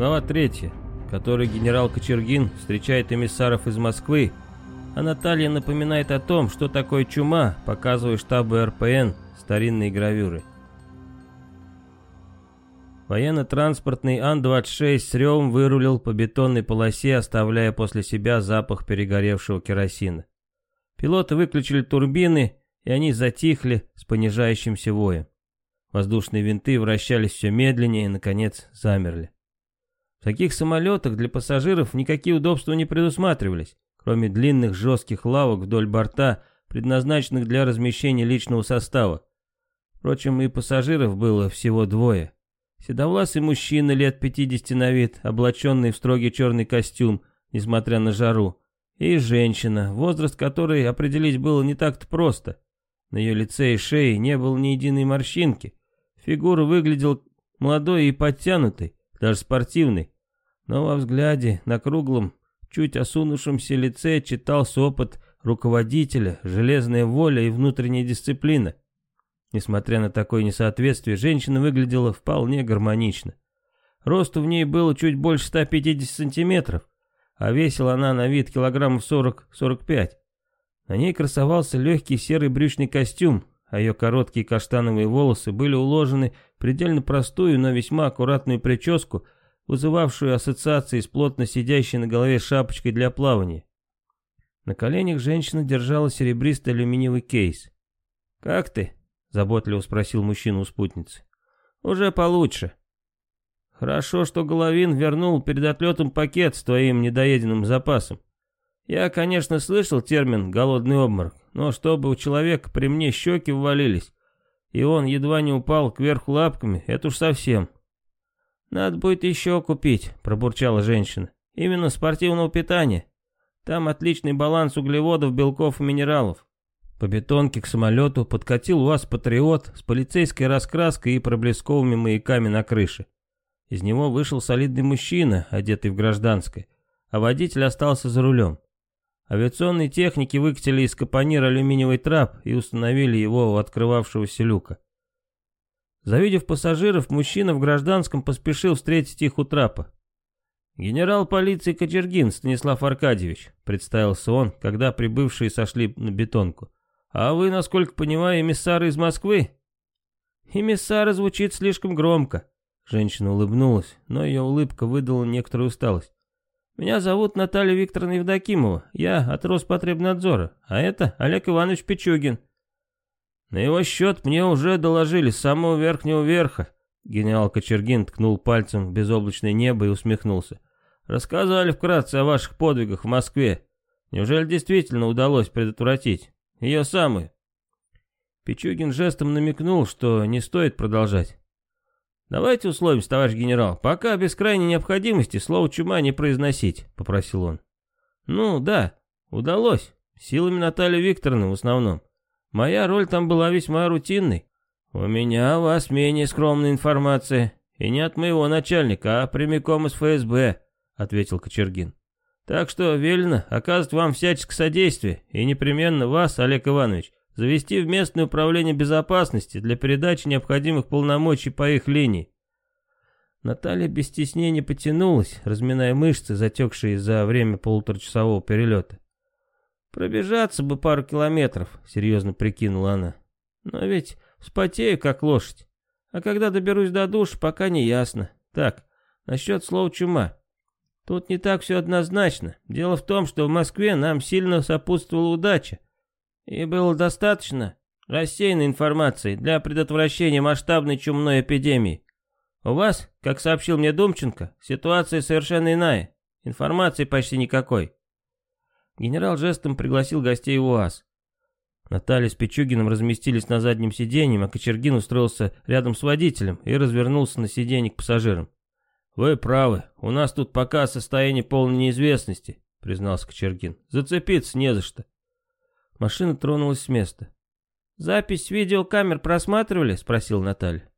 Глава 3, в которой генерал Кочергин встречает эмиссаров из Москвы, а Наталья напоминает о том, что такое чума, показывая штабы РПН старинные гравюры. Военно-транспортный Ан-26 с ревом вырулил по бетонной полосе, оставляя после себя запах перегоревшего керосина. Пилоты выключили турбины, и они затихли с понижающимся воем. Воздушные винты вращались все медленнее и, наконец, замерли. В таких самолетах для пассажиров никакие удобства не предусматривались, кроме длинных жестких лавок вдоль борта, предназначенных для размещения личного состава. Впрочем, и пассажиров было всего двое. Седовласый мужчина лет 50 на вид, облаченный в строгий черный костюм, несмотря на жару, и женщина, возраст которой определить было не так-то просто. На ее лице и шее не было ни единой морщинки. Фигура выглядела молодой и подтянутой, даже спортивный, но во взгляде на круглом, чуть осунувшемся лице читался опыт руководителя, железная воля и внутренняя дисциплина. Несмотря на такое несоответствие, женщина выглядела вполне гармонично. Росту в ней было чуть больше 150 сантиметров, а весила она на вид килограммов 40-45. На ней красовался легкий серый брючный костюм, а ее короткие каштановые волосы были уложены в предельно простую, но весьма аккуратную прическу, вызывавшую ассоциации с плотно сидящей на голове шапочкой для плавания. На коленях женщина держала серебристый алюминиевый кейс. «Как ты?» — заботливо спросил мужчина у спутницы. «Уже получше». «Хорошо, что Головин вернул перед отлетом пакет с твоим недоеденным запасом. Я, конечно, слышал термин «голодный обморок», но чтобы у человека при мне щеки ввалились, и он едва не упал кверху лапками, это уж совсем. «Надо будет еще купить», — пробурчала женщина. «Именно спортивного питания. Там отличный баланс углеводов, белков и минералов». По бетонке к самолету подкатил вас патриот с полицейской раскраской и проблесковыми маяками на крыше. Из него вышел солидный мужчина, одетый в гражданское, а водитель остался за рулем. Авиационные техники выкатили из капонира алюминиевый трап и установили его у открывавшегося люка. Завидев пассажиров, мужчина в гражданском поспешил встретить их у трапа. «Генерал полиции Кочергин Станислав Аркадьевич», — представился он, когда прибывшие сошли на бетонку. «А вы, насколько понимаю, эмиссары из Москвы?» «Эмиссары» звучит слишком громко. Женщина улыбнулась, но ее улыбка выдала некоторую усталость. Меня зовут Наталья Викторовна Евдокимова, я от Роспотребнадзора, а это Олег Иванович Пичугин. На его счет мне уже доложили с самого верхнего верха. Генерал Кочергин ткнул пальцем в безоблачное небо и усмехнулся. Рассказывали вкратце о ваших подвигах в Москве. Неужели действительно удалось предотвратить ее самые? Пичугин жестом намекнул, что не стоит продолжать. «Давайте условимся, товарищ генерал, пока без крайней необходимости слово «чума» не произносить», — попросил он. «Ну, да, удалось. Силами Натальи Викторовны в основном. Моя роль там была весьма рутинной. У меня у вас менее скромная информация. И не от моего начальника, а прямиком из ФСБ», — ответил Кочергин. «Так что велено оказывать вам всяческое содействие, и непременно вас, Олег Иванович, завести в местное управление безопасности для передачи необходимых полномочий по их линии. Наталья без стеснения потянулась, разминая мышцы, затекшие за время полуторачасового перелета. «Пробежаться бы пару километров», — серьезно прикинула она. «Но ведь вспотею, как лошадь. А когда доберусь до душа, пока не ясно. Так, насчет слова «чума». Тут не так все однозначно. Дело в том, что в Москве нам сильно сопутствовала удача и было достаточно рассеянной информации для предотвращения масштабной чумной эпидемии. У вас, как сообщил мне Думченко, ситуация совершенно иная, информации почти никакой. Генерал жестом пригласил гостей в УАЗ. Наталья с Пичугиным разместились на заднем сиденье, а Кочергин устроился рядом с водителем и развернулся на сиденье к пассажирам. «Вы правы, у нас тут пока состояние полной неизвестности», — признался Кочергин. «Зацепиться не за что. Машина тронулась с места. «Запись видеокамер просматривали?» — спросил Наталья.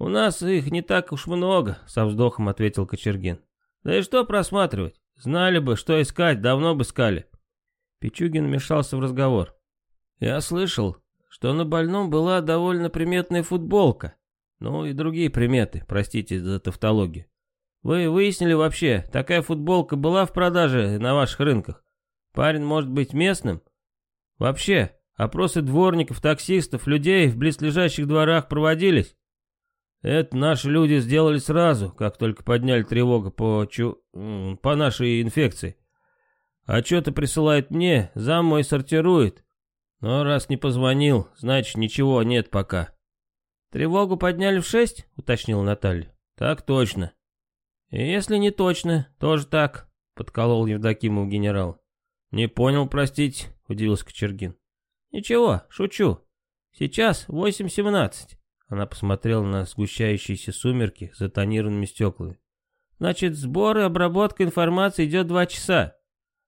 «У нас их не так уж много», — со вздохом ответил Кочергин. «Да и что просматривать? Знали бы, что искать, давно бы искали». Пичугин вмешался в разговор. «Я слышал, что на больном была довольно приметная футболка. Ну и другие приметы, простите за тавтологию. Вы выяснили вообще, такая футболка была в продаже на ваших рынках? Парень может быть местным?» Вообще, опросы дворников, таксистов, людей в близлежащих дворах проводились? Это наши люди сделали сразу, как только подняли тревогу по, чу... по нашей инфекции. А Отчеты присылает мне, зам мой сортирует. Но раз не позвонил, значит ничего нет пока. Тревогу подняли в шесть, уточнила Наталья. Так точно. И если не точно, тоже так, подколол Евдокимов генерал. Не понял, простить удивился Кочергин. «Ничего, шучу. Сейчас 8.17». Она посмотрела на сгущающиеся сумерки за тонированными стеклами. «Значит, сбор и обработка информации идет два часа.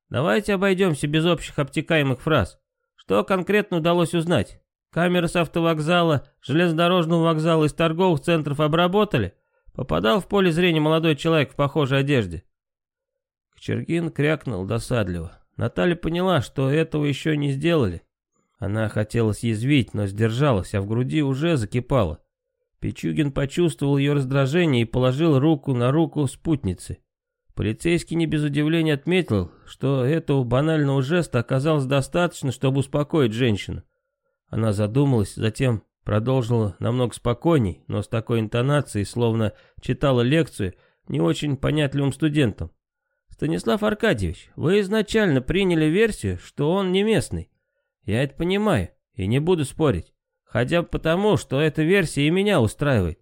Давайте обойдемся без общих обтекаемых фраз. Что конкретно удалось узнать? Камеры с автовокзала, железнодорожного вокзала из торговых центров обработали? Попадал в поле зрения молодой человек в похожей одежде?» Кочергин крякнул досадливо. Наталья поняла, что этого еще не сделали. Она хотела съязвить, но сдержалась, а в груди уже закипала. Пичугин почувствовал ее раздражение и положил руку на руку спутницы. Полицейский не без удивления отметил, что этого банального жеста оказалось достаточно, чтобы успокоить женщину. Она задумалась, затем продолжила намного спокойней, но с такой интонацией, словно читала лекцию не очень понятливым студентам. Станислав Аркадьевич, вы изначально приняли версию, что он не местный. Я это понимаю и не буду спорить. Хотя бы потому, что эта версия и меня устраивает.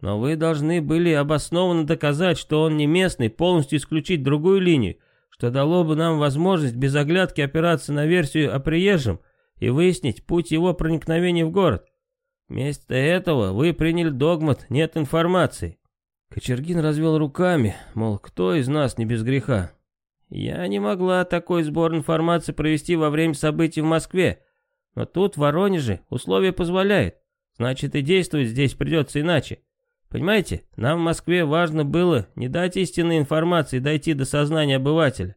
Но вы должны были обоснованно доказать, что он не местный, полностью исключить другую линию, что дало бы нам возможность без оглядки опираться на версию о приезжем и выяснить путь его проникновения в город. Вместо этого вы приняли догмат «нет информации». Кочергин развел руками, мол, кто из нас не без греха. Я не могла такой сбор информации провести во время событий в Москве, но тут, в Воронеже, условия позволяют. Значит, и действовать здесь придется иначе. Понимаете, нам в Москве важно было не дать истинной информации дойти до сознания обывателя.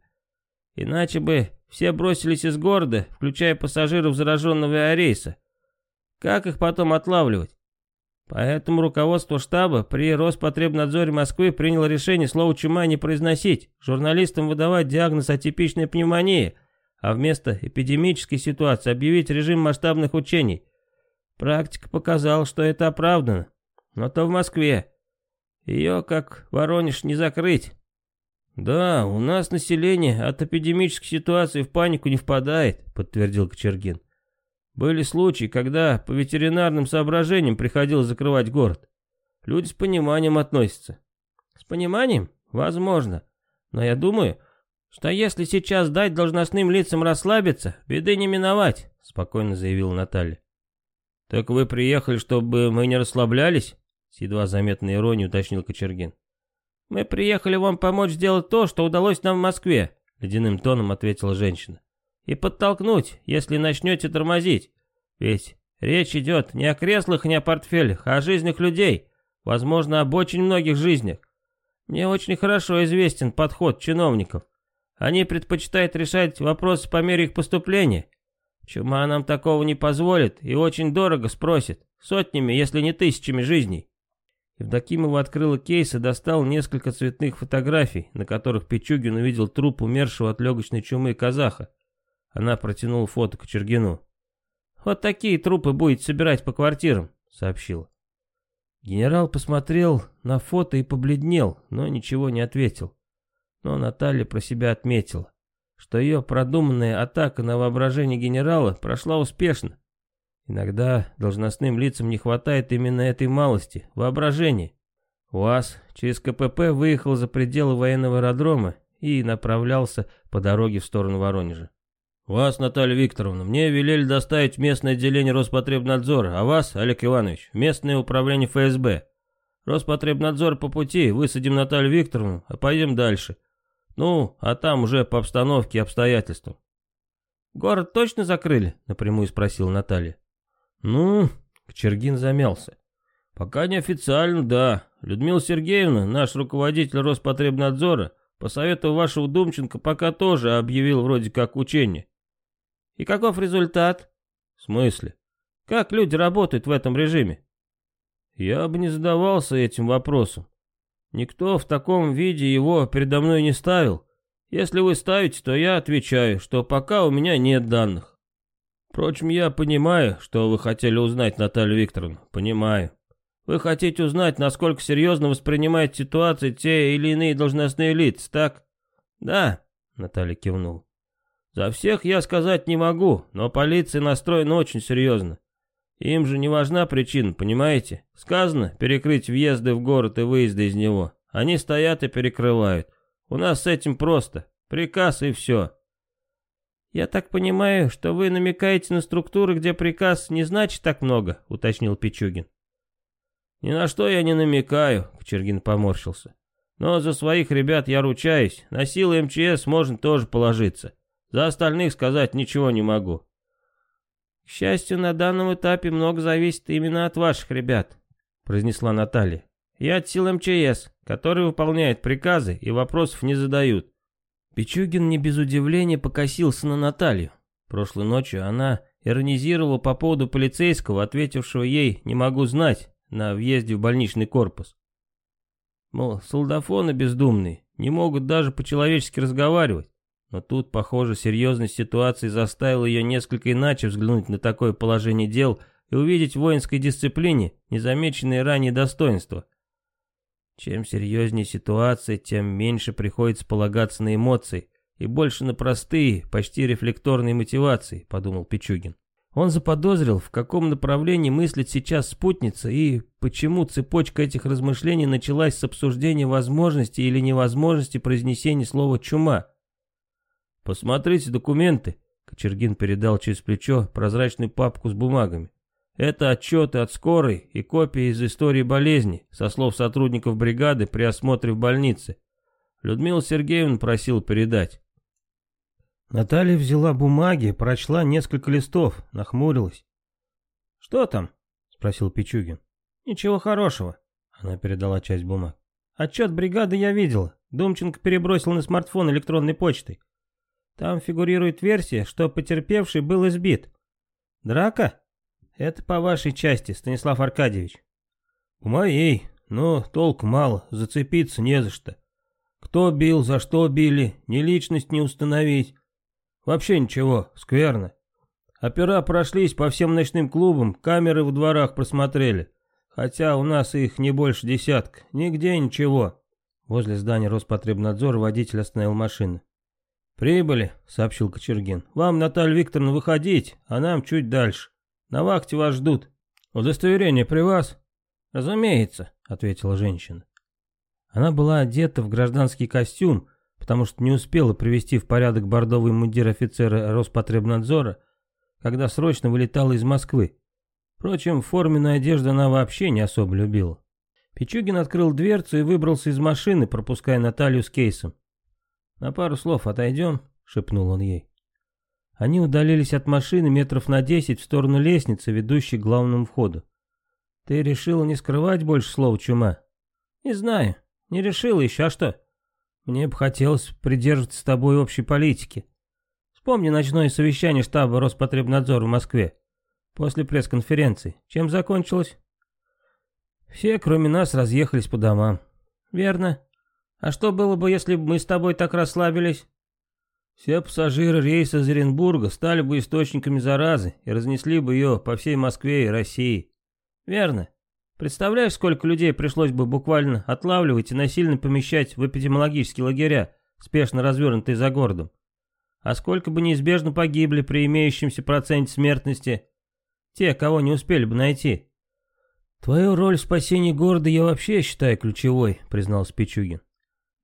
Иначе бы все бросились из города, включая пассажиров зараженного авиарейса. Как их потом отлавливать? Поэтому руководство штаба при Роспотребнадзоре Москвы приняло решение слово «чума» не произносить, журналистам выдавать диагноз атипичной пневмонии, а вместо эпидемической ситуации объявить режим масштабных учений. Практика показала, что это оправдано, но то в Москве. Ее, как Воронеж, не закрыть. «Да, у нас население от эпидемической ситуации в панику не впадает», — подтвердил Кочергин. Были случаи, когда по ветеринарным соображениям приходилось закрывать город. Люди с пониманием относятся. С пониманием? Возможно. Но я думаю, что если сейчас дать должностным лицам расслабиться, беды не миновать, спокойно заявила Наталья. Так вы приехали, чтобы мы не расслаблялись? С едва заметной иронией уточнил Кочергин. Мы приехали вам помочь сделать то, что удалось нам в Москве, ледяным тоном ответила женщина и подтолкнуть, если начнете тормозить. Ведь речь идет не о креслах и не о портфелях, а о жизнях людей, возможно, об очень многих жизнях. Мне очень хорошо известен подход чиновников. Они предпочитают решать вопросы по мере их поступления. Чума нам такого не позволит и очень дорого спросит, сотнями, если не тысячами жизней. Евдокимова открыла кейс и достал несколько цветных фотографий, на которых Пичугин увидел труп умершего от легочной чумы казаха. Она протянула фото Кочергину. «Вот такие трупы будет собирать по квартирам», — сообщила. Генерал посмотрел на фото и побледнел, но ничего не ответил. Но Наталья про себя отметила, что ее продуманная атака на воображение генерала прошла успешно. Иногда должностным лицам не хватает именно этой малости — воображения. УАЗ через КПП выехал за пределы военного аэродрома и направлялся по дороге в сторону Воронежа. «Вас, Наталья Викторовна, мне велели доставить в местное отделение Роспотребнадзора, а вас, Олег Иванович, в местное управление ФСБ. Роспотребнадзор по пути, высадим Наталью Викторовну, а пойдем дальше. Ну, а там уже по обстановке и обстоятельствам». «Город точно закрыли?» — напрямую спросила Наталья. «Ну...» — Кочергин замялся. «Пока неофициально, да. Людмила Сергеевна, наш руководитель Роспотребнадзора, по совету вашего Думченко, пока тоже объявил вроде как учение. И каков результат? В смысле? Как люди работают в этом режиме? Я бы не задавался этим вопросом. Никто в таком виде его передо мной не ставил. Если вы ставите, то я отвечаю, что пока у меня нет данных. Впрочем, я понимаю, что вы хотели узнать, Наталья Викторовна, понимаю. Вы хотите узнать, насколько серьезно воспринимает ситуацию те или иные должностные лица, так? Да, Наталья кивнула. За всех я сказать не могу, но полиция настроена очень серьезно. Им же не важна причина, понимаете? Сказано перекрыть въезды в город и выезды из него. Они стоят и перекрывают. У нас с этим просто. Приказ и все. «Я так понимаю, что вы намекаете на структуры, где приказ не значит так много», — уточнил Пичугин. «Ни на что я не намекаю», — Кочергин поморщился. «Но за своих ребят я ручаюсь. На силы МЧС можно тоже положиться. За остальных сказать ничего не могу. К счастью, на данном этапе много зависит именно от ваших ребят, произнесла Наталья. Я от сил МЧС, который выполняет приказы и вопросов не задают. Пичугин не без удивления покосился на Наталью. Прошлой ночью она иронизировала по поводу полицейского, ответившего ей «не могу знать» на въезде в больничный корпус. Мол, солдафоны бездумные, не могут даже по-человечески разговаривать. Но тут, похоже, серьезность ситуации заставила ее несколько иначе взглянуть на такое положение дел и увидеть в воинской дисциплине незамеченные ранее достоинства. Чем серьезнее ситуация, тем меньше приходится полагаться на эмоции и больше на простые, почти рефлекторные мотивации, подумал Пичугин. Он заподозрил, в каком направлении мыслит сейчас спутница и почему цепочка этих размышлений началась с обсуждения возможности или невозможности произнесения слова «чума». «Посмотрите документы», — Кочергин передал через плечо прозрачную папку с бумагами. «Это отчеты от скорой и копии из истории болезни, со слов сотрудников бригады при осмотре в больнице. Людмила Сергеевна просила передать». Наталья взяла бумаги, прочла несколько листов, нахмурилась. «Что там?» — спросил Пичугин. «Ничего хорошего», — она передала часть бумаг. «Отчет бригады я видела. Думченко перебросил на смартфон электронной почтой. Там фигурирует версия, что потерпевший был избит. Драка? Это по вашей части, Станислав Аркадьевич. По моей, но толк мало, зацепиться не за что. Кто бил, за что били, ни личность не установить. Вообще ничего, скверно. Опера прошлись по всем ночным клубам, камеры в дворах просмотрели. Хотя у нас их не больше десятка, нигде ничего. Возле здания Роспотребнадзора водитель остановил машину. «Прибыли», — сообщил Кочергин. «Вам, Наталья Викторовна, выходить, а нам чуть дальше. На вахте вас ждут. Удостоверение при вас?» «Разумеется», — ответила женщина. Она была одета в гражданский костюм, потому что не успела привести в порядок бордовый мундир офицера Роспотребнадзора, когда срочно вылетала из Москвы. Впрочем, форменную одежду она вообще не особо любила. Пичугин открыл дверцу и выбрался из машины, пропуская Наталью с кейсом. «На пару слов отойдем», — шепнул он ей. Они удалились от машины метров на десять в сторону лестницы, ведущей к главному входу. «Ты решила не скрывать больше слов чума?» «Не знаю. Не решила еще, а что?» «Мне бы хотелось придерживаться с тобой общей политики. Вспомни ночное совещание штаба Роспотребнадзора в Москве. После пресс-конференции. Чем закончилось?» «Все, кроме нас, разъехались по домам». «Верно. А что было бы, если бы мы с тобой так расслабились? Все пассажиры рейса из Оренбурга стали бы источниками заразы и разнесли бы ее по всей Москве и России. Верно. Представляешь, сколько людей пришлось бы буквально отлавливать и насильно помещать в эпидемиологические лагеря, спешно развернутые за городом. А сколько бы неизбежно погибли при имеющемся проценте смертности те, кого не успели бы найти. «Твою роль в спасении города я вообще считаю ключевой», — признался Пичугин.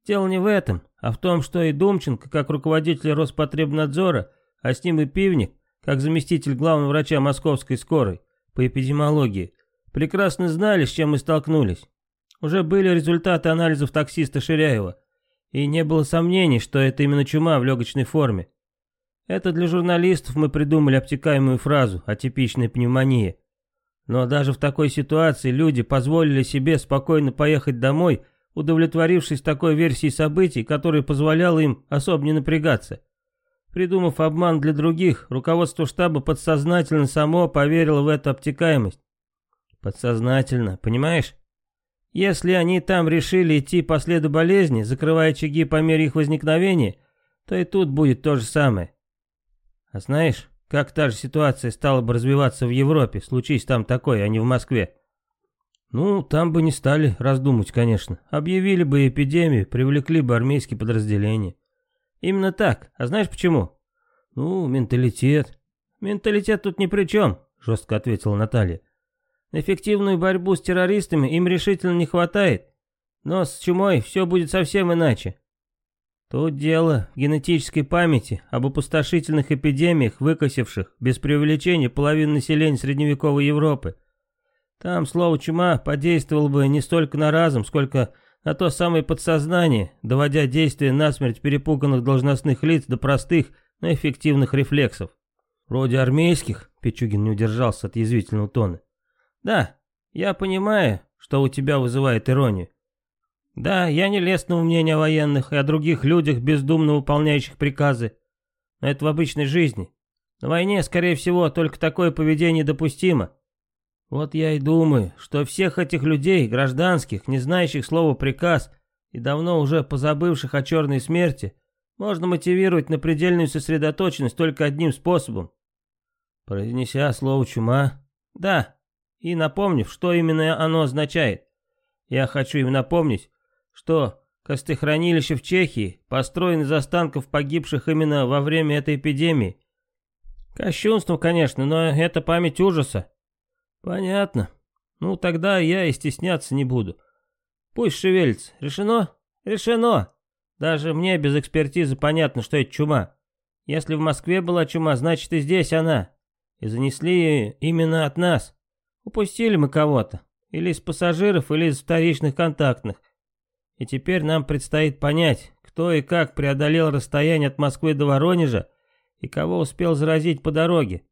Дело не в этом, а в том, что и Думченко, как руководитель Роспотребнадзора, а с ним и Пивник, как заместитель главного врача московской скорой по эпидемиологии, прекрасно знали, с чем мы столкнулись. Уже были результаты анализов таксиста Ширяева, и не было сомнений, что это именно чума в легочной форме. Это для журналистов мы придумали обтекаемую фразу о типичной пневмонии. Но даже в такой ситуации люди позволили себе спокойно поехать домой – удовлетворившись такой версией событий, которая позволяла им особо не напрягаться. Придумав обман для других, руководство штаба подсознательно само поверило в эту обтекаемость. Подсознательно, понимаешь? Если они там решили идти по следу болезни, закрывая очаги по мере их возникновения, то и тут будет то же самое. А знаешь, как та же ситуация стала бы развиваться в Европе, случись там такое, а не в Москве? Ну, там бы не стали раздумывать, конечно. Объявили бы эпидемию, привлекли бы армейские подразделения. Именно так. А знаешь почему? Ну, менталитет. Менталитет тут ни при чем, жестко ответила Наталья. Эффективную борьбу с террористами им решительно не хватает. Но с чумой все будет совсем иначе. Тут дело в генетической памяти об опустошительных эпидемиях, выкосивших без преувеличения половину населения средневековой Европы. Там слово «чума» подействовало бы не столько на разум, сколько на то самое подсознание, доводя действия насмерть перепуганных должностных лиц до простых, но эффективных рефлексов. «Вроде армейских», — Пичугин не удержался от язвительного тона. «Да, я понимаю, что у тебя вызывает иронию. Да, я не лестного мнения о военных и о других людях, бездумно выполняющих приказы. Но это в обычной жизни. На войне, скорее всего, только такое поведение допустимо. Вот я и думаю, что всех этих людей, гражданских, не знающих слова «приказ» и давно уже позабывших о черной смерти, можно мотивировать на предельную сосредоточенность только одним способом. Произнеся слово «чума», да, и напомнив, что именно оно означает, я хочу им напомнить, что костехранилища в Чехии построены из останков погибших именно во время этой эпидемии. Кощунство, конечно, но это память ужаса, «Понятно. Ну, тогда я и стесняться не буду. Пусть шевелится. Решено? Решено! Даже мне без экспертизы понятно, что это чума. Если в Москве была чума, значит и здесь она. И занесли ее именно от нас. Упустили мы кого-то. Или из пассажиров, или из вторичных контактных. И теперь нам предстоит понять, кто и как преодолел расстояние от Москвы до Воронежа и кого успел заразить по дороге.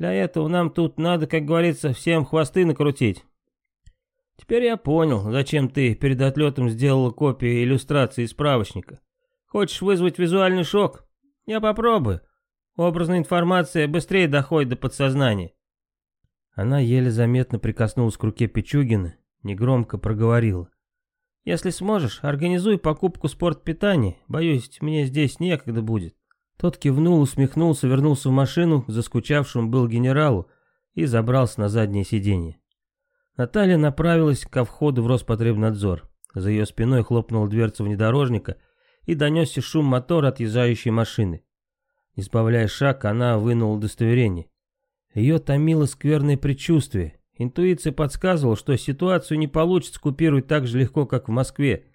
Для этого нам тут надо, как говорится, всем хвосты накрутить. Теперь я понял, зачем ты перед отлетом сделала копии иллюстрации из справочника. Хочешь вызвать визуальный шок? Я попробую. Образная информация быстрее доходит до подсознания. Она еле заметно прикоснулась к руке Пичугина, негромко проговорила. Если сможешь, организуй покупку спортпитания. Боюсь, мне здесь некогда будет. Тот кивнул, усмехнулся, вернулся в машину, заскучавшим был генералу, и забрался на заднее сиденье. Наталья направилась ко входу в Роспотребнадзор. За ее спиной хлопнула дверца внедорожника и донесся шум мотора отъезжающей машины. Не сбавляя шаг, она вынула удостоверение. Ее томило скверное предчувствие. Интуиция подсказывала, что ситуацию не получится купировать так же легко, как в Москве,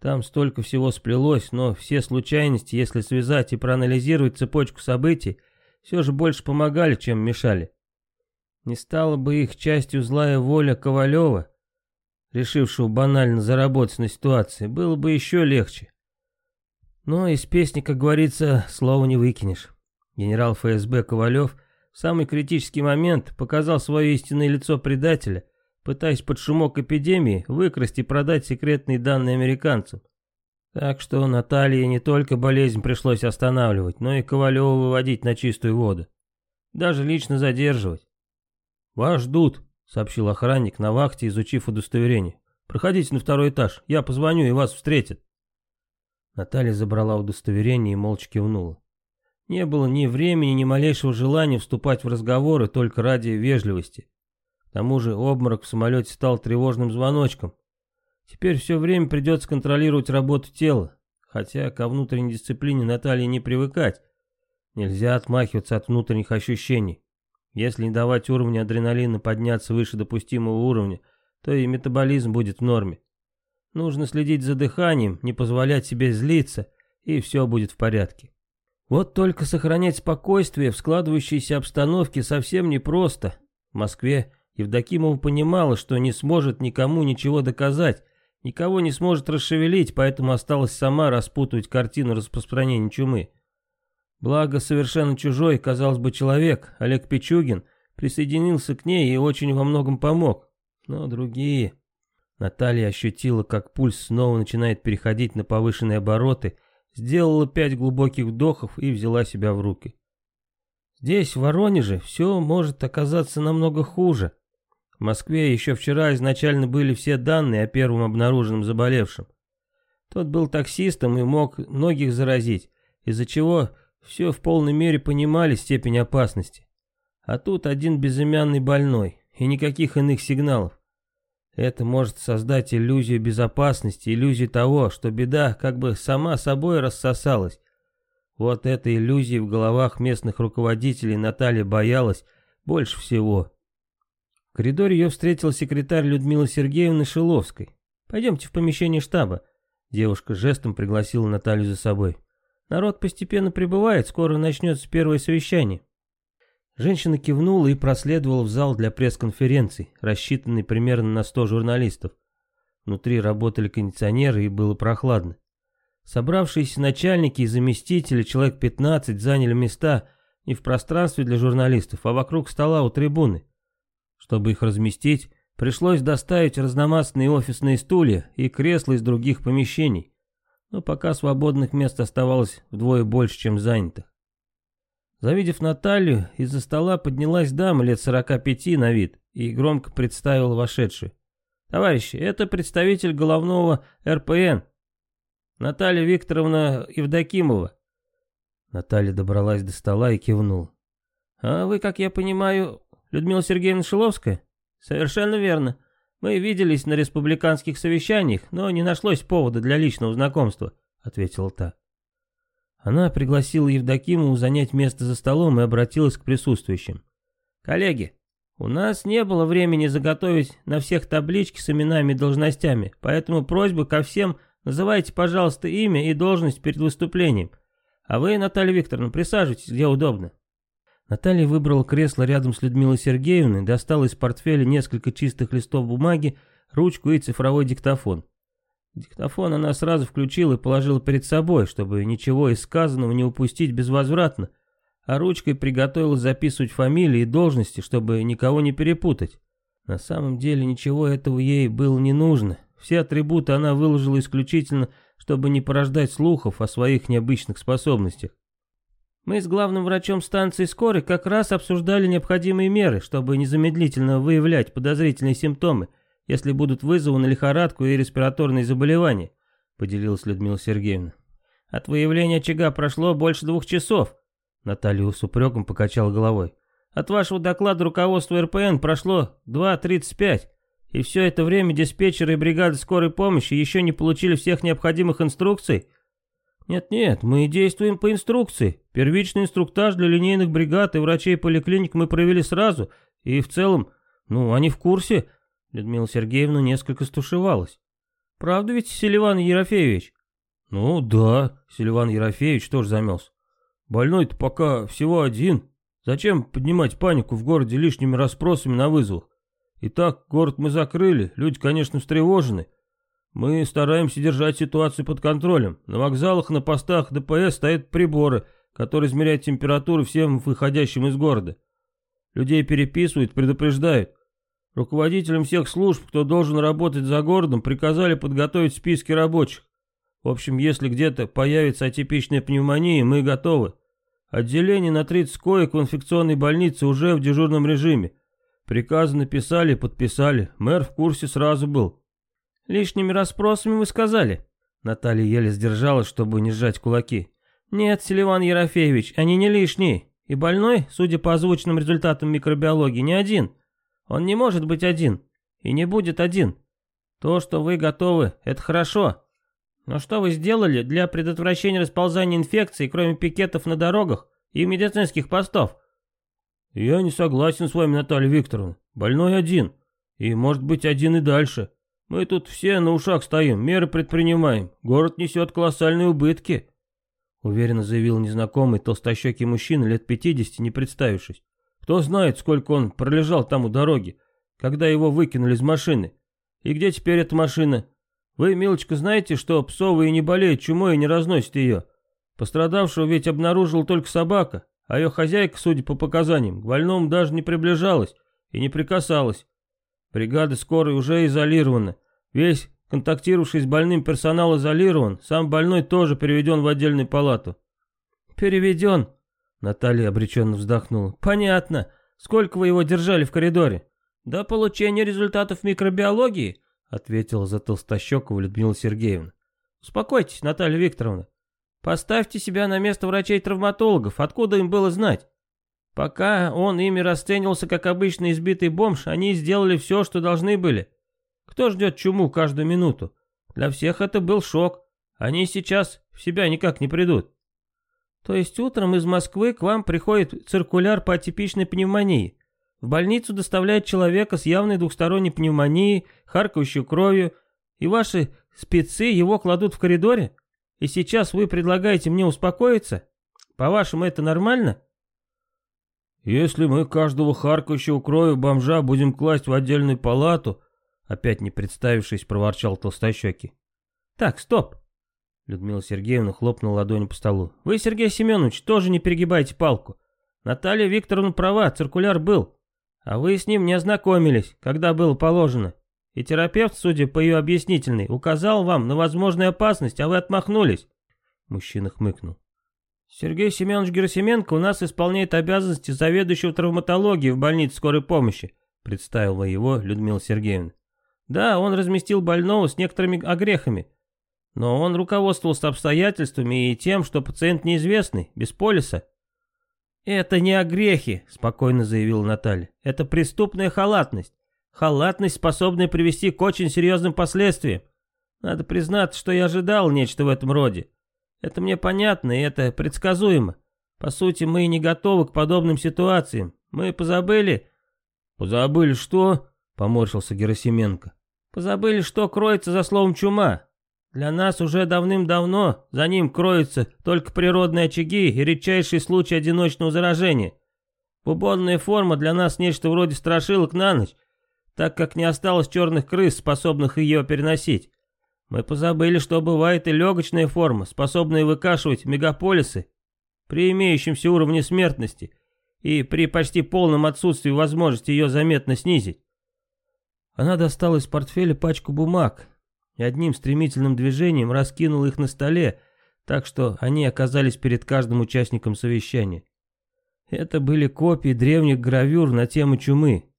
там столько всего сплелось, но все случайности, если связать и проанализировать цепочку событий, все же больше помогали, чем мешали. Не стало бы их частью злая воля Ковалева, решившего банально заработать на ситуации, было бы еще легче. Но из песни, как говорится, слова не выкинешь. Генерал ФСБ Ковалев в самый критический момент показал свое истинное лицо предателя – пытаясь под шумок эпидемии выкрасть и продать секретные данные американцам. Так что Наталье не только болезнь пришлось останавливать, но и Ковалеву выводить на чистую воду. Даже лично задерживать. «Вас ждут», — сообщил охранник на вахте, изучив удостоверение. «Проходите на второй этаж, я позвоню и вас встретят». Наталья забрала удостоверение и молча кивнула. Не было ни времени, ни малейшего желания вступать в разговоры только ради вежливости. К тому же обморок в самолете стал тревожным звоночком. Теперь все время придется контролировать работу тела, хотя ко внутренней дисциплине Натальи не привыкать. Нельзя отмахиваться от внутренних ощущений. Если не давать уровню адреналина подняться выше допустимого уровня, то и метаболизм будет в норме. Нужно следить за дыханием, не позволять себе злиться, и все будет в порядке. Вот только сохранять спокойствие в складывающейся обстановке совсем непросто. В Москве Евдокимова понимала, что не сможет никому ничего доказать, никого не сможет расшевелить, поэтому осталась сама распутывать картину распространения чумы. Благо, совершенно чужой, казалось бы, человек, Олег Пичугин, присоединился к ней и очень во многом помог. Но другие... Наталья ощутила, как пульс снова начинает переходить на повышенные обороты, сделала пять глубоких вдохов и взяла себя в руки. Здесь, в Воронеже, все может оказаться намного хуже. В Москве еще вчера изначально были все данные о первом обнаруженном заболевшем. Тот был таксистом и мог многих заразить, из-за чего все в полной мере понимали степень опасности. А тут один безымянный больной, и никаких иных сигналов. Это может создать иллюзию безопасности, иллюзию того, что беда как бы сама собой рассосалась. Вот этой иллюзии в головах местных руководителей Наталья боялась больше всего коридоре ее встретил секретарь Людмила Сергеевна Шиловской. «Пойдемте в помещение штаба», — девушка жестом пригласила Наталью за собой. «Народ постепенно прибывает, скоро начнется первое совещание». Женщина кивнула и проследовала в зал для пресс-конференций, рассчитанный примерно на 100 журналистов. Внутри работали кондиционеры и было прохладно. Собравшиеся начальники и заместители, человек 15, заняли места не в пространстве для журналистов, а вокруг стола у трибуны. Чтобы их разместить, пришлось доставить разномастные офисные стулья и кресла из других помещений, но пока свободных мест оставалось вдвое больше, чем занятых. Завидев Наталью, из-за стола поднялась дама лет 45 на вид и громко представила вошедшую. «Товарищи, это представитель головного РПН, Наталья Викторовна Евдокимова». Наталья добралась до стола и кивнула. «А вы, как я понимаю, Людмила Сергеевна Шиловская? Совершенно верно. Мы виделись на республиканских совещаниях, но не нашлось повода для личного знакомства, ответила та. Она пригласила Евдокимову занять место за столом и обратилась к присутствующим. «Коллеги, у нас не было времени заготовить на всех таблички с именами и должностями, поэтому просьба ко всем, называйте, пожалуйста, имя и должность перед выступлением. А вы, Наталья Викторовна, присаживайтесь, где удобно». Наталья выбрала кресло рядом с Людмилой Сергеевной, достала из портфеля несколько чистых листов бумаги, ручку и цифровой диктофон. Диктофон она сразу включила и положила перед собой, чтобы ничего из сказанного не упустить безвозвратно, а ручкой приготовилась записывать фамилии и должности, чтобы никого не перепутать. На самом деле ничего этого ей было не нужно. Все атрибуты она выложила исключительно, чтобы не порождать слухов о своих необычных способностях. Мы с главным врачом станции скорой как раз обсуждали необходимые меры, чтобы незамедлительно выявлять подозрительные симптомы, если будут вызваны лихорадку и респираторные заболевания», — поделилась Людмила Сергеевна. «От выявления очага прошло больше двух часов», — Наталья с упреком покачала головой. «От вашего доклада руководства РПН прошло 2.35, и все это время диспетчеры и бригады скорой помощи еще не получили всех необходимых инструкций, нет-нет, мы действуем по инструкции. Первичный инструктаж для линейных бригад и врачей поликлиник мы провели сразу, и в целом, ну, они в курсе. Людмила Сергеевна несколько стушевалась. Правда ведь, Селиван Ерофеевич? Ну да, Селиван Ерофеевич тоже замялся. Больной-то пока всего один. Зачем поднимать панику в городе лишними расспросами на вызовах? Итак, город мы закрыли, люди, конечно, встревожены, мы стараемся держать ситуацию под контролем. На вокзалах, на постах ДПС стоят приборы, которые измеряют температуру всем выходящим из города. Людей переписывают, предупреждают. Руководителям всех служб, кто должен работать за городом, приказали подготовить списки рабочих. В общем, если где-то появится атипичная пневмония, мы готовы. Отделение на 30 коек в инфекционной больнице уже в дежурном режиме. Приказы написали, подписали. Мэр в курсе сразу был. Лишними расспросами вы сказали. Наталья еле сдержалась, чтобы не сжать кулаки. Нет, Селиван Ерофеевич, они не лишние. И больной, судя по озвученным результатам микробиологии, не один. Он не может быть один. И не будет один. То, что вы готовы, это хорошо. Но что вы сделали для предотвращения расползания инфекции, кроме пикетов на дорогах и медицинских постов? Я не согласен с вами, Наталья Викторовна. Больной один. И может быть один и дальше. Мы тут все на ушах стоим, меры предпринимаем. Город несет колоссальные убытки», — уверенно заявил незнакомый толстощекий мужчина лет 50, не представившись. «Кто знает, сколько он пролежал там у дороги, когда его выкинули из машины. И где теперь эта машина? Вы, милочка, знаете, что псовые не болеют чумой и не разносят ее? Пострадавшего ведь обнаружила только собака, а ее хозяйка, судя по показаниям, к больному даже не приближалась и не прикасалась. Бригады скорой уже изолированы. Весь контактировавший с больным персонал изолирован, сам больной тоже переведен в отдельную палату. «Переведен?» Наталья обреченно вздохнула. «Понятно. Сколько вы его держали в коридоре?» «До получения результатов микробиологии», ответила за Толстощекова Людмила Сергеевна. «Успокойтесь, Наталья Викторовна. Поставьте себя на место врачей-травматологов. Откуда им было знать?» Пока он ими расценился как обычный избитый бомж, они сделали все, что должны были. Кто ждет чуму каждую минуту? Для всех это был шок. Они сейчас в себя никак не придут. То есть утром из Москвы к вам приходит циркуляр по атипичной пневмонии. В больницу доставляют человека с явной двухсторонней пневмонией, харкающую кровью, и ваши спецы его кладут в коридоре? И сейчас вы предлагаете мне успокоиться? По-вашему, это нормально? Если мы каждого харкающего крови бомжа будем класть в отдельную палату, опять не представившись, проворчал толстощеки. Так, стоп. Людмила Сергеевна хлопнула ладонью по столу. Вы, Сергей Семенович, тоже не перегибайте палку. Наталья Викторовна права, циркуляр был. А вы с ним не ознакомились, когда было положено. И терапевт, судя по ее объяснительной, указал вам на возможную опасность, а вы отмахнулись. Мужчина хмыкнул. Сергей Семенович Герасименко у нас исполняет обязанности заведующего травматологии в больнице скорой помощи, представила его Людмила Сергеевна. Да, он разместил больного с некоторыми огрехами, но он руководствовался обстоятельствами и тем, что пациент неизвестный, без полиса. «Это не огрехи», — спокойно заявила Наталья. «Это преступная халатность. Халатность, способная привести к очень серьезным последствиям. Надо признаться, что я ожидал нечто в этом роде. Это мне понятно, и это предсказуемо. По сути, мы не готовы к подобным ситуациям. Мы позабыли...» «Позабыли что?» — поморщился Герасименко. «Позабыли, что кроется за словом «чума». Для нас уже давным-давно за ним кроются только природные очаги и редчайшие случаи одиночного заражения. Бубонная форма для нас нечто вроде страшилок на ночь, так как не осталось черных крыс, способных ее переносить. Мы позабыли, что бывает и легочная форма, способная выкашивать мегаполисы при имеющемся уровне смертности и при почти полном отсутствии возможности ее заметно снизить. Она достала из портфеля пачку бумаг и одним стремительным движением раскинула их на столе, так что они оказались перед каждым участником совещания. Это были копии древних гравюр на тему чумы.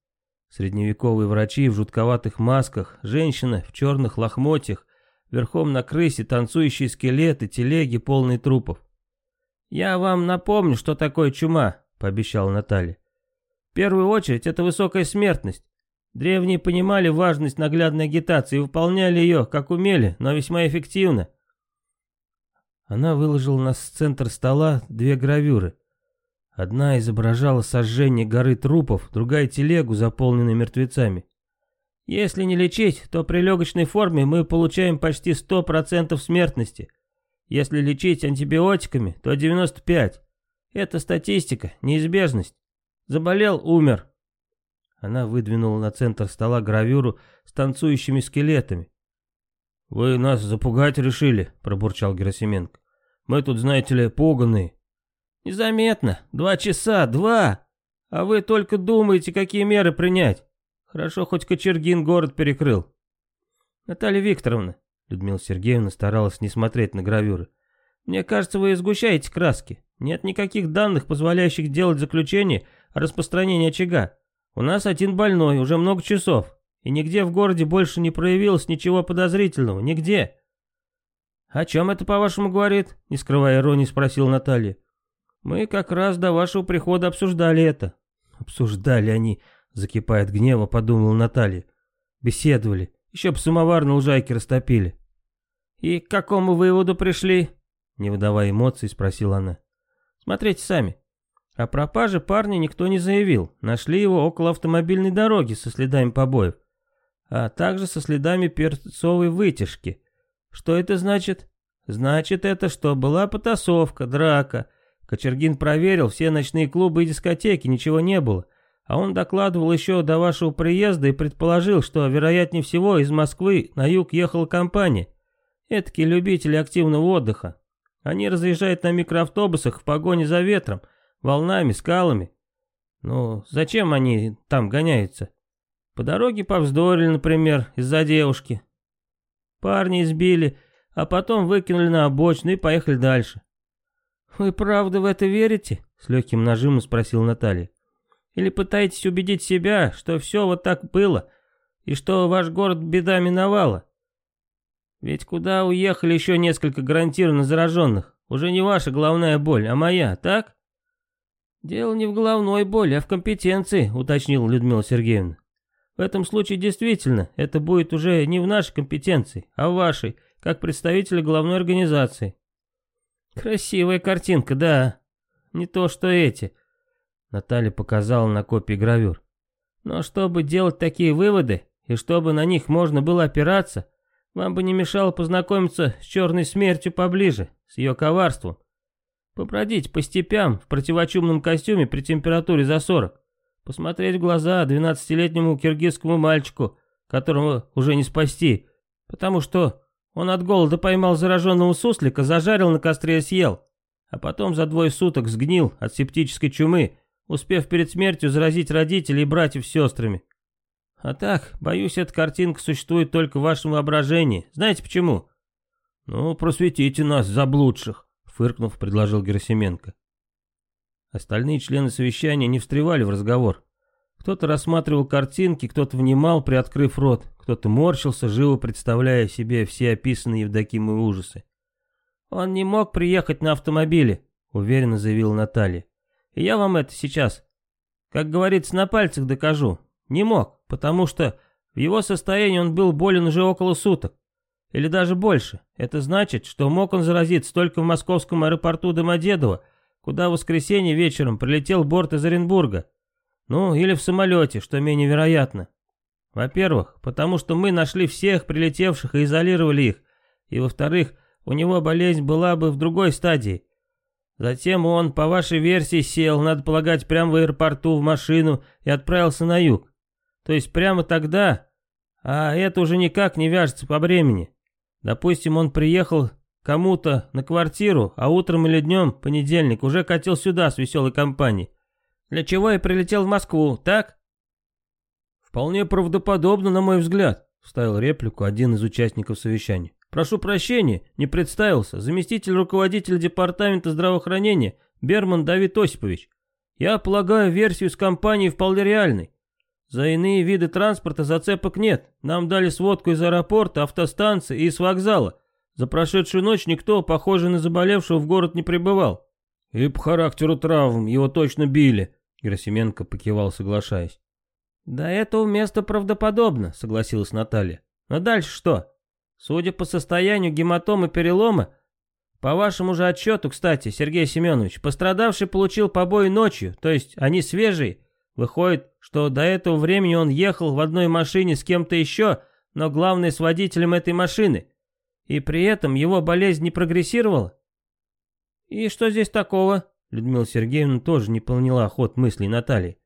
Средневековые врачи в жутковатых масках, женщина в черных лохмотьях, Верхом на крысе танцующие скелеты, телеги, полные трупов. «Я вам напомню, что такое чума», — пообещала Наталья. «В первую очередь это высокая смертность. Древние понимали важность наглядной агитации и выполняли ее, как умели, но весьма эффективно». Она выложила на центр стола две гравюры. Одна изображала сожжение горы трупов, другая — телегу, заполненную мертвецами. Если не лечить, то при легочной форме мы получаем почти 100% смертности. Если лечить антибиотиками, то 95%. Это статистика, неизбежность. Заболел, умер. Она выдвинула на центр стола гравюру с танцующими скелетами. «Вы нас запугать решили», — пробурчал Герасименко. «Мы тут, знаете ли, пуганные». «Незаметно. Два часа, два. А вы только думаете, какие меры принять. Хорошо, хоть Кочергин город перекрыл. Наталья Викторовна, Людмила Сергеевна старалась не смотреть на гравюры. Мне кажется, вы изгущаете краски. Нет никаких данных, позволяющих делать заключение о распространении очага. У нас один больной, уже много часов. И нигде в городе больше не проявилось ничего подозрительного. Нигде. «О чем это, по-вашему, говорит?» — не скрывая иронии, спросил Наталья. «Мы как раз до вашего прихода обсуждали это». «Обсуждали они», Закипает гнева, подумала Наталья. Беседовали, еще б самовар на лужайке растопили. «И к какому выводу пришли?» Не выдавая эмоций, спросила она. «Смотрите сами. О пропаже парня никто не заявил. Нашли его около автомобильной дороги со следами побоев, а также со следами перцовой вытяжки. Что это значит? Значит это, что была потасовка, драка. Кочергин проверил все ночные клубы и дискотеки, ничего не было. А он докладывал еще до вашего приезда и предположил, что, вероятнее всего, из Москвы на юг ехала компания. Эдакие любители активного отдыха. Они разъезжают на микроавтобусах в погоне за ветром, волнами, скалами. Ну, зачем они там гоняются? По дороге повздорили, например, из-за девушки. Парни избили, а потом выкинули на обочину и поехали дальше. «Вы правда в это верите?» — с легким нажимом спросил Наталья. Или пытаетесь убедить себя, что все вот так было, и что ваш город беда миновала? Ведь куда уехали еще несколько гарантированно зараженных? Уже не ваша головная боль, а моя, так? Дело не в головной боли, а в компетенции, уточнила Людмила Сергеевна. В этом случае действительно это будет уже не в нашей компетенции, а в вашей, как представителя главной организации. Красивая картинка, да. Не то, что эти. Наталья показала на копии гравюр. Но чтобы делать такие выводы, и чтобы на них можно было опираться, вам бы не мешало познакомиться с черной смертью поближе, с ее коварством. Побродить по степям в противочумном костюме при температуре за 40. Посмотреть в глаза 12-летнему киргизскому мальчику, которого уже не спасти, потому что он от голода поймал зараженного суслика, зажарил на костре и съел, а потом за двое суток сгнил от септической чумы, успев перед смертью заразить родителей и братьев с сестрами. А так, боюсь, эта картинка существует только в вашем воображении. Знаете почему? Ну, просветите нас, заблудших, фыркнув, предложил Герасименко. Остальные члены совещания не встревали в разговор. Кто-то рассматривал картинки, кто-то внимал, приоткрыв рот, кто-то морщился, живо представляя себе все описанные Евдокимы ужасы. «Он не мог приехать на автомобиле», — уверенно заявила Наталья. Я вам это сейчас, как говорится, на пальцах докажу. Не мог, потому что в его состоянии он был болен уже около суток. Или даже больше. Это значит, что мог он заразиться только в московском аэропорту Домодедово, куда в воскресенье вечером прилетел борт из Оренбурга. Ну, или в самолете, что менее вероятно. Во-первых, потому что мы нашли всех прилетевших и изолировали их. И во-вторых, у него болезнь была бы в другой стадии. Затем он, по вашей версии, сел, надо полагать, прямо в аэропорту в машину и отправился на юг. То есть прямо тогда, а это уже никак не вяжется по времени. Допустим, он приехал кому-то на квартиру, а утром или днем, понедельник, уже катил сюда с веселой компанией. Для чего и прилетел в Москву, так? Вполне правдоподобно, на мой взгляд, вставил реплику один из участников совещания. Прошу прощения, не представился. Заместитель руководителя департамента здравоохранения Берман Давид Осипович. Я полагаю, версию с компанией вполне реальной. За иные виды транспорта зацепок нет. Нам дали сводку из аэропорта, автостанции и с вокзала. За прошедшую ночь никто, похоже на заболевшего, в город не прибывал. И по характеру травм его точно били. Герасименко покивал, соглашаясь. «До этого место правдоподобно», — согласилась Наталья. «Но дальше что?» Судя по состоянию гематомы перелома, по вашему же отчету, кстати, Сергей Семенович, пострадавший получил побои ночью, то есть они свежие. Выходит, что до этого времени он ехал в одной машине с кем-то еще, но главный с водителем этой машины. И при этом его болезнь не прогрессировала? И что здесь такого? Людмила Сергеевна тоже не поняла ход мыслей Натальи.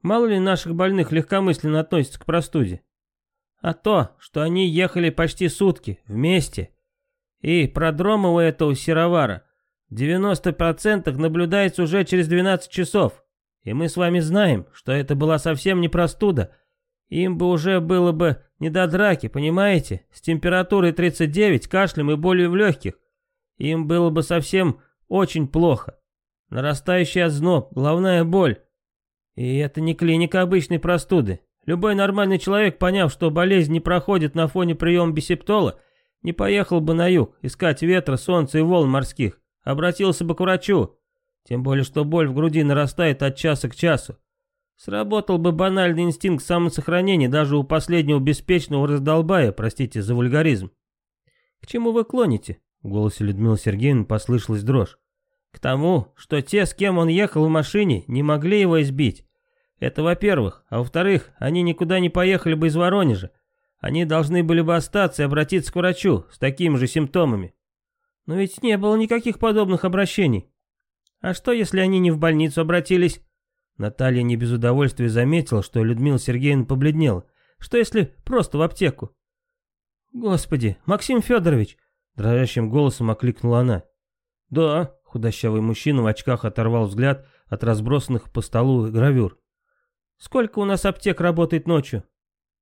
Мало ли наших больных легкомысленно относятся к простуде а то, что они ехали почти сутки вместе. И продромы у этого серовара 90% наблюдается уже через 12 часов. И мы с вами знаем, что это была совсем не простуда. Им бы уже было бы не до драки, понимаете? С температурой 39, кашлем и болью в легких. Им было бы совсем очень плохо. Нарастающий озноб, головная боль. И это не клиника обычной простуды. Любой нормальный человек, поняв, что болезнь не проходит на фоне приема бисептола, не поехал бы на юг искать ветра, солнца и волн морских, обратился бы к врачу. Тем более, что боль в груди нарастает от часа к часу. Сработал бы банальный инстинкт самосохранения даже у последнего беспечного раздолбая, простите за вульгаризм. «К чему вы клоните?» — в голосе Людмилы Сергеевны послышалась дрожь. «К тому, что те, с кем он ехал в машине, не могли его избить. Это во-первых. А во-вторых, они никуда не поехали бы из Воронежа. Они должны были бы остаться и обратиться к врачу с такими же симптомами. Но ведь не было никаких подобных обращений. А что, если они не в больницу обратились? Наталья не без удовольствия заметила, что Людмила Сергеевна побледнела. Что если просто в аптеку? Господи, Максим Федорович! Дрожащим голосом окликнула она. Да, худощавый мужчина в очках оторвал взгляд от разбросанных по столу гравюр. Сколько у нас аптек работает ночью?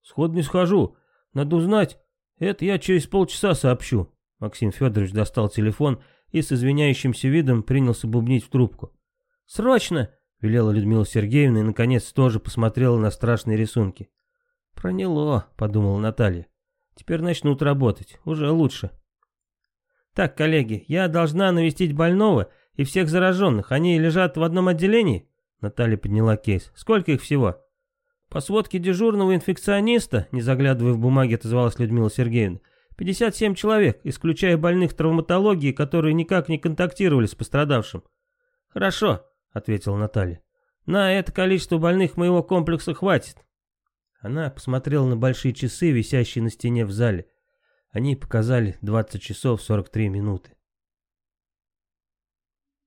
Сход не схожу. Надо узнать. Это я через полчаса сообщу. Максим Федорович достал телефон и с извиняющимся видом принялся бубнить в трубку. «Срочно!» — велела Людмила Сергеевна и, наконец, тоже посмотрела на страшные рисунки. «Проняло», — подумала Наталья. «Теперь начнут работать. Уже лучше». «Так, коллеги, я должна навестить больного и всех зараженных. Они лежат в одном отделении?» Наталья подняла кейс. «Сколько их всего?» «По сводке дежурного инфекциониста», не заглядывая в бумаги, отозвалась Людмила Сергеевна, «57 человек, исключая больных травматологии, которые никак не контактировали с пострадавшим». «Хорошо», — ответила Наталья. «На это количество больных моего комплекса хватит». Она посмотрела на большие часы, висящие на стене в зале. Они показали 20 часов 43 минуты.